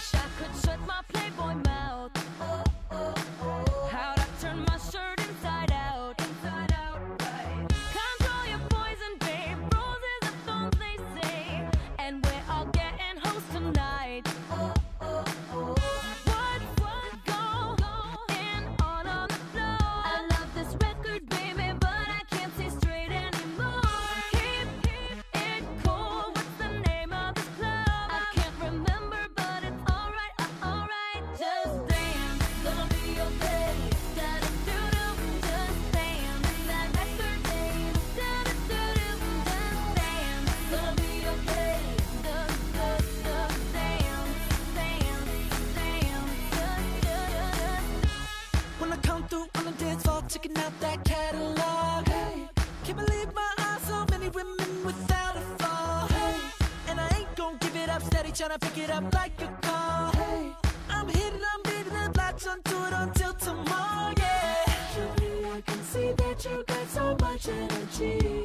wish I out that catalog. Hey, can't believe my eyes, so many women without a fall. Hey, and I ain't gonna give it up, steady tryna pick it up like a call, Hey, I'm hitting, I'm beating the latch onto it until tomorrow, yeah. Julie, I can see that you got so much energy.